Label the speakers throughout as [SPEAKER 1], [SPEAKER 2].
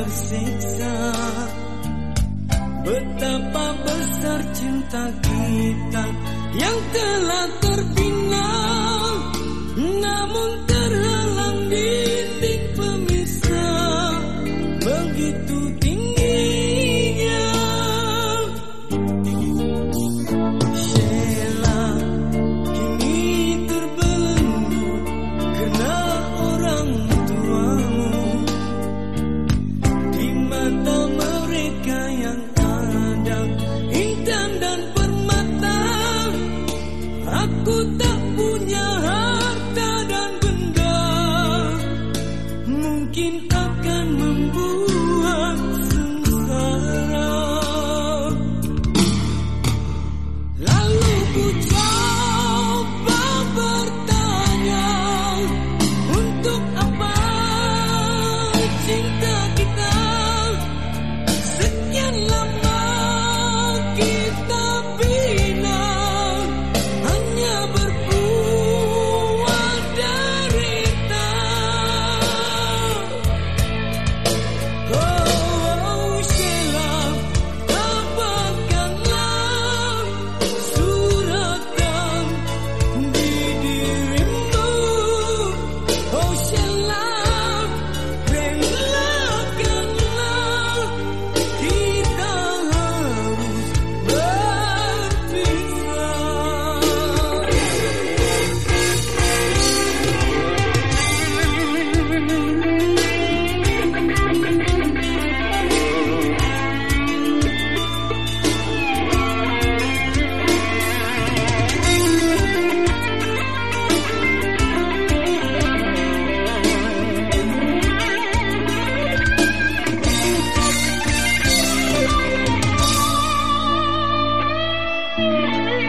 [SPEAKER 1] tersiksa. Betapa besar cinta kita Yang telah terbina Namun terhalang dinding pemisah. Begitu puta.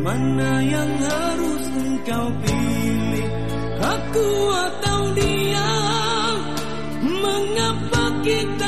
[SPEAKER 1] Mana yang harus engkau pilih? Aku atau dia? Mengapa kita